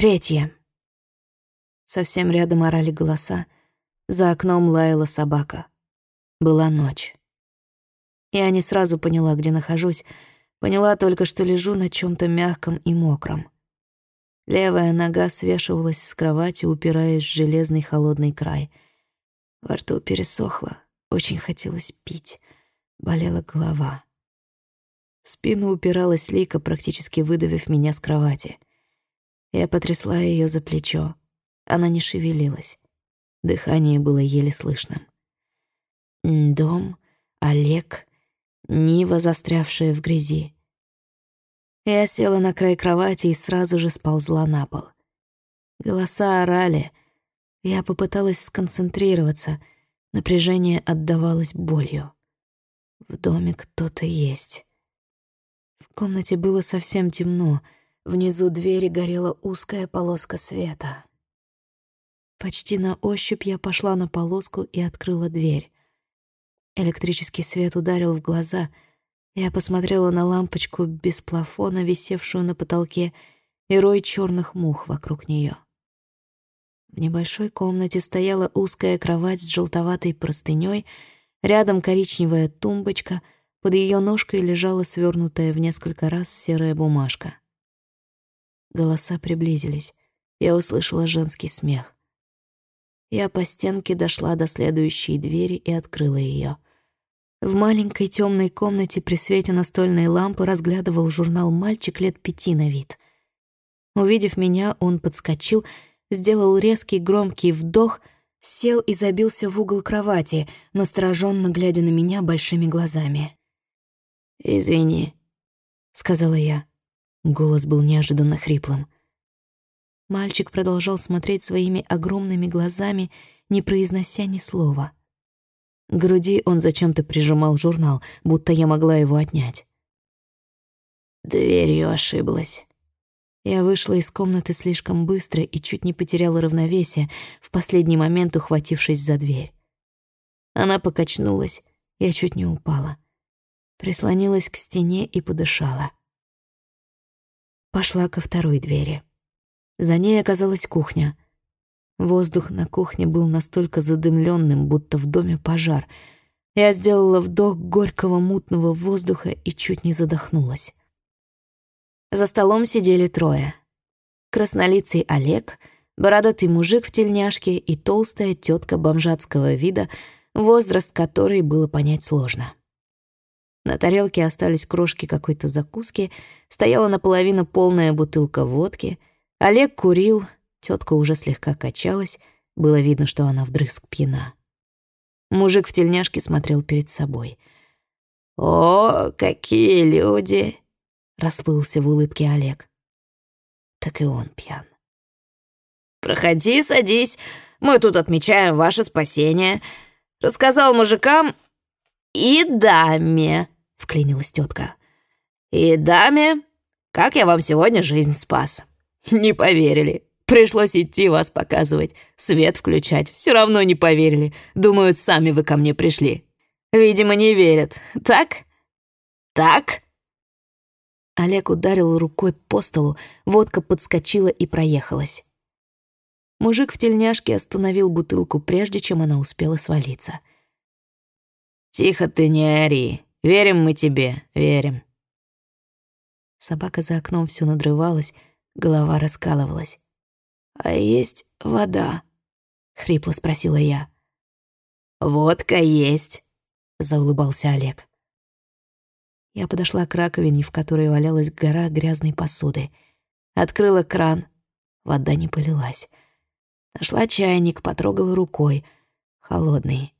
Третье. Совсем рядом орали голоса. За окном лаяла собака. Была ночь. Я не сразу поняла, где нахожусь. Поняла только, что лежу на чем то мягком и мокром. Левая нога свешивалась с кровати, упираясь в железный холодный край. Во рту пересохло, очень хотелось пить. Болела голова. В спину упиралась Лика, практически выдавив меня с кровати. Я потрясла ее за плечо. Она не шевелилась. Дыхание было еле слышным. Дом, Олег, Нива, застрявшая в грязи. Я села на край кровати и сразу же сползла на пол. Голоса орали. Я попыталась сконцентрироваться. Напряжение отдавалось болью. В доме кто-то есть. В комнате было совсем темно. Внизу двери горела узкая полоска света. Почти на ощупь я пошла на полоску и открыла дверь. Электрический свет ударил в глаза. Я посмотрела на лампочку без плафона, висевшую на потолке, и рой черных мух вокруг нее. В небольшой комнате стояла узкая кровать с желтоватой простыней, рядом коричневая тумбочка, под ее ножкой лежала свернутая в несколько раз серая бумажка. Голоса приблизились. Я услышала женский смех. Я по стенке дошла до следующей двери и открыла ее. В маленькой темной комнате при свете настольной лампы разглядывал журнал мальчик лет пяти на вид. Увидев меня, он подскочил, сделал резкий громкий вдох, сел и забился в угол кровати, настороженно глядя на меня большими глазами. «Извини», — сказала я. Голос был неожиданно хриплым. Мальчик продолжал смотреть своими огромными глазами, не произнося ни слова. К груди он зачем-то прижимал журнал, будто я могла его отнять. Дверью ошиблась. Я вышла из комнаты слишком быстро и чуть не потеряла равновесие, в последний момент ухватившись за дверь. Она покачнулась, я чуть не упала. Прислонилась к стене и подышала. Пошла ко второй двери. За ней оказалась кухня. Воздух на кухне был настолько задымленным, будто в доме пожар. Я сделала вдох горького мутного воздуха и чуть не задохнулась. За столом сидели трое. Краснолицый Олег, бородатый мужик в тельняшке и толстая тетка бомжатского вида, возраст которой было понять сложно. На тарелке остались крошки какой-то закуски, стояла наполовину полная бутылка водки — Олег курил, тетка уже слегка качалась, было видно, что она вдрызг пьяна. Мужик в тельняшке смотрел перед собой. «О, какие люди!» — расплылся в улыбке Олег. Так и он пьян. «Проходи, садись, мы тут отмечаем ваше спасение», — рассказал мужикам и даме, — вклинилась тетка. «И даме, как я вам сегодня жизнь спас». Не поверили. Пришлось идти вас показывать, свет включать. Все равно не поверили. Думают, сами вы ко мне пришли. Видимо, не верят. Так? Так?» Олег ударил рукой по столу, водка подскочила и проехалась. Мужик в тельняшке остановил бутылку, прежде чем она успела свалиться. «Тихо ты, не ори. Верим мы тебе, верим». Собака за окном все надрывалась, Голова раскалывалась. «А есть вода?» — хрипло спросила я. «Водка есть», — заулыбался Олег. Я подошла к раковине, в которой валялась гора грязной посуды. Открыла кран. Вода не полилась. Нашла чайник, потрогала рукой. Холодный.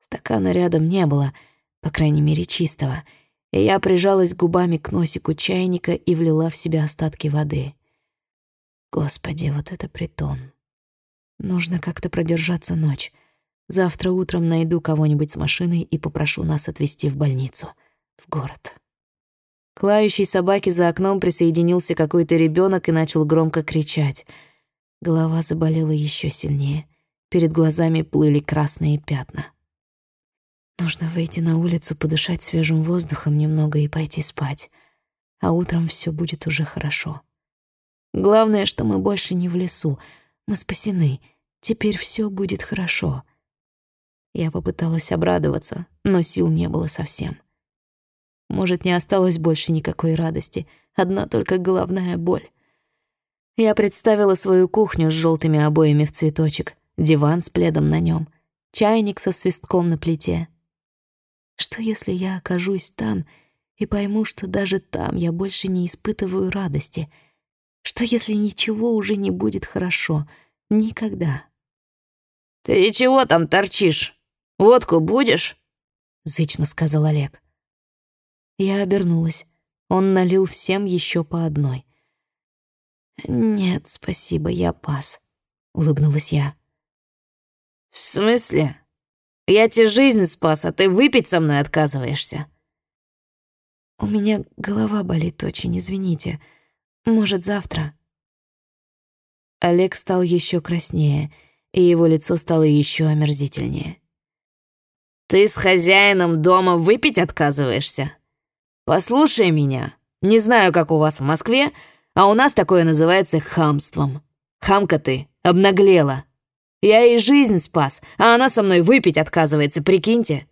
Стакана рядом не было, по крайней мере, чистого — я прижалась губами к носику чайника и влила в себя остатки воды. Господи, вот это притон. Нужно как-то продержаться ночь. Завтра утром найду кого-нибудь с машиной и попрошу нас отвезти в больницу, в город. К лающей собаке за окном присоединился какой-то ребенок и начал громко кричать. Голова заболела еще сильнее. Перед глазами плыли красные пятна. Нужно выйти на улицу, подышать свежим воздухом немного и пойти спать. А утром все будет уже хорошо. Главное, что мы больше не в лесу. Мы спасены. Теперь все будет хорошо. Я попыталась обрадоваться, но сил не было совсем. Может, не осталось больше никакой радости, одна только головная боль. Я представила свою кухню с желтыми обоями в цветочек, диван с пледом на нем, чайник со свистком на плите. Что если я окажусь там и пойму, что даже там я больше не испытываю радости? Что если ничего уже не будет хорошо? Никогда. «Ты чего там торчишь?» «Водку будешь?» — зычно сказал Олег. Я обернулась. Он налил всем еще по одной. «Нет, спасибо, я пас», — улыбнулась я. «В смысле? Я тебе жизнь спас, а ты выпить со мной отказываешься?» «У меня голова болит очень, извините. Может, завтра?» Олег стал еще краснее, и его лицо стало еще омерзительнее. Ты с хозяином дома выпить отказываешься? Послушай меня. Не знаю, как у вас в Москве, а у нас такое называется хамством. Хамка ты, обнаглела. Я ей жизнь спас, а она со мной выпить отказывается, прикиньте.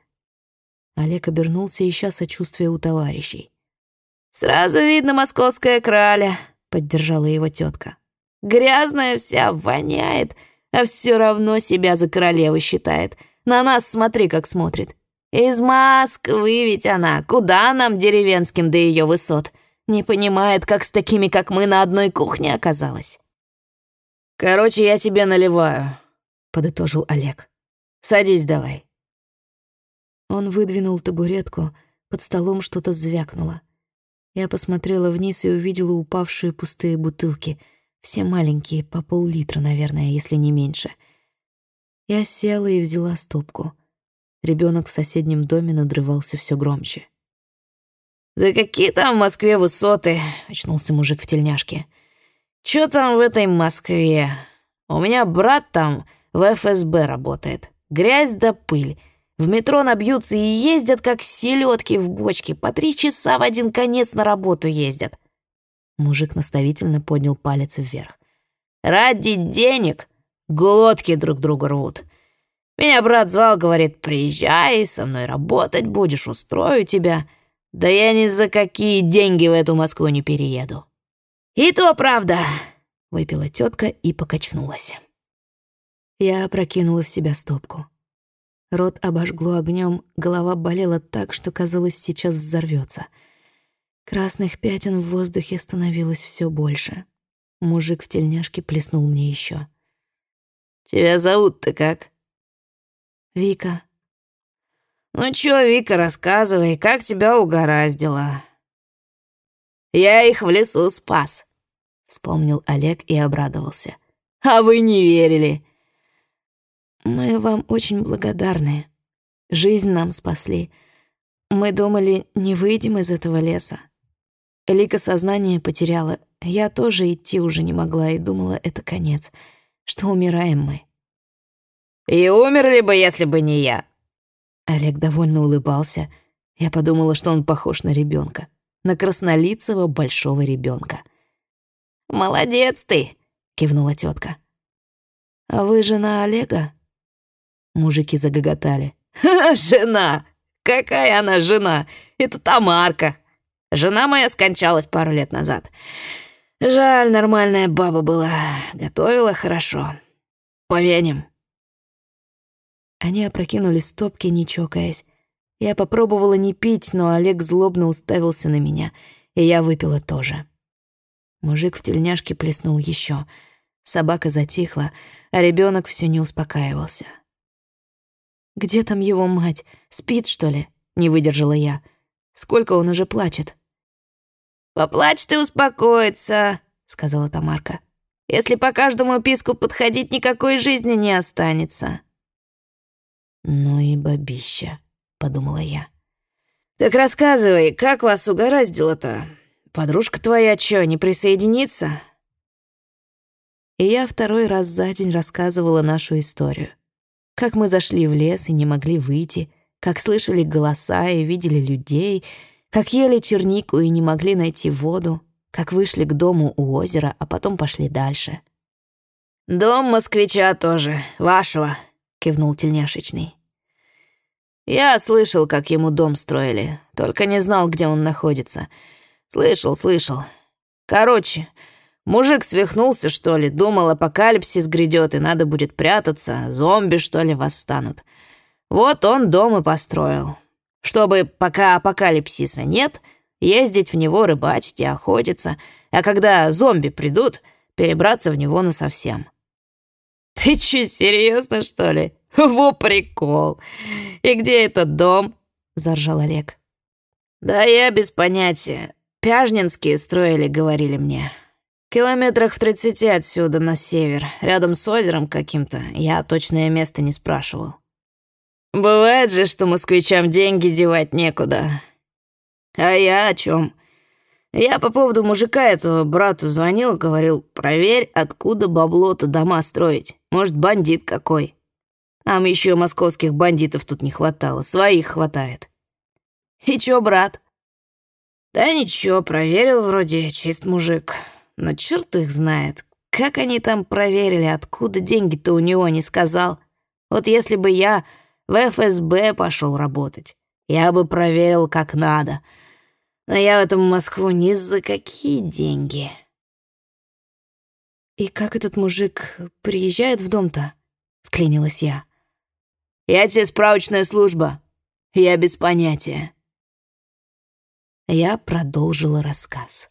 Олег обернулся, ища сочувствия у товарищей. «Сразу видно московская краля», — поддержала его тетка. «Грязная вся, воняет, а все равно себя за королеву считает. На нас смотри, как смотрит. Из Москвы ведь она. Куда нам, деревенским, до ее высот? Не понимает, как с такими, как мы, на одной кухне оказалась. «Короче, я тебе наливаю», — подытожил Олег. «Садись давай». Он выдвинул табуретку, под столом что-то звякнуло. Я посмотрела вниз и увидела упавшие пустые бутылки, все маленькие, по пол-литра, наверное, если не меньше — я села и взяла стопку. Ребенок в соседнем доме надрывался все громче. «Да какие там в Москве высоты?» — очнулся мужик в тельняшке. «Чё там в этой Москве? У меня брат там в ФСБ работает. Грязь да пыль. В метро набьются и ездят, как селедки в бочке. По три часа в один конец на работу ездят». Мужик наставительно поднял палец вверх. «Ради денег Глотки друг друга рвут. Меня брат звал, говорит, приезжай, со мной работать будешь, устрою тебя. Да я ни за какие деньги в эту Москву не перееду. И то правда, выпила тетка и покачнулась. Я опрокинула в себя стопку. Рот обожгло огнем, голова болела так, что казалось, сейчас взорвется. Красных пятен в воздухе становилось все больше. Мужик в тельняшке плеснул мне еще. Тебя зовут-то как?» «Вика». «Ну чё, Вика, рассказывай, как тебя угораздило?» «Я их в лесу спас», — вспомнил Олег и обрадовался. «А вы не верили». «Мы вам очень благодарны. Жизнь нам спасли. Мы думали, не выйдем из этого леса. Лика сознание потеряла. Я тоже идти уже не могла и думала, это конец что умираем мы. «И умерли бы, если бы не я!» Олег довольно улыбался. Я подумала, что он похож на ребенка, на краснолицего большого ребенка. «Молодец ты!» — кивнула тетка. «А вы жена Олега?» Мужики загоготали. «Ха, жена! Какая она жена? Это Тамарка. Жена моя скончалась пару лет назад. Жаль, нормальная баба была. Готовила хорошо. Повеним. Они опрокинули стопки, не чокаясь. Я попробовала не пить, но Олег злобно уставился на меня, и я выпила тоже. Мужик в тельняшке плеснул еще. Собака затихла, а ребенок все не успокаивался. «Где там его мать? Спит, что ли?» — не выдержала я. «Сколько он уже плачет?» «Поплачет и успокоится», — сказала Тамарка. «Если по каждому писку подходить, никакой жизни не останется». «Ну и бабища», — подумала я. «Так рассказывай, как вас угораздило-то? Подружка твоя чё, не присоединится?» И я второй раз за день рассказывала нашу историю. Как мы зашли в лес и не могли выйти, как слышали голоса и видели людей — как ели чернику и не могли найти воду, как вышли к дому у озера, а потом пошли дальше. «Дом москвича тоже, вашего», — кивнул тельняшечный. «Я слышал, как ему дом строили, только не знал, где он находится. Слышал, слышал. Короче, мужик свихнулся, что ли, думал, апокалипсис грядет, и надо будет прятаться, зомби, что ли, восстанут. Вот он дом и построил. Чтобы, пока апокалипсиса нет, ездить в него рыбачить и охотиться, а когда зомби придут, перебраться в него насовсем». «Ты чё, серьезно, что ли? Во прикол! И где этот дом?» — заржал Олег. «Да я без понятия. Пяжнинские строили, говорили мне. Километрах в тридцати отсюда, на север, рядом с озером каким-то. Я точное место не спрашивал. Бывает же, что москвичам деньги девать некуда. А я о чем? Я по поводу мужика этого брату звонил, говорил, проверь, откуда бабло-то дома строить. Может, бандит какой. Нам еще московских бандитов тут не хватало, своих хватает. И чё, брат? Да ничего, проверил вроде, чист мужик. Но черт их знает, как они там проверили, откуда деньги-то у него не сказал. Вот если бы я в ФСБ пошел работать, я бы проверил как надо — но я в этом Москву ни за какие деньги. «И как этот мужик приезжает в дом-то?» — вклинилась я. «Я тебе справочная служба. Я без понятия». Я продолжила рассказ.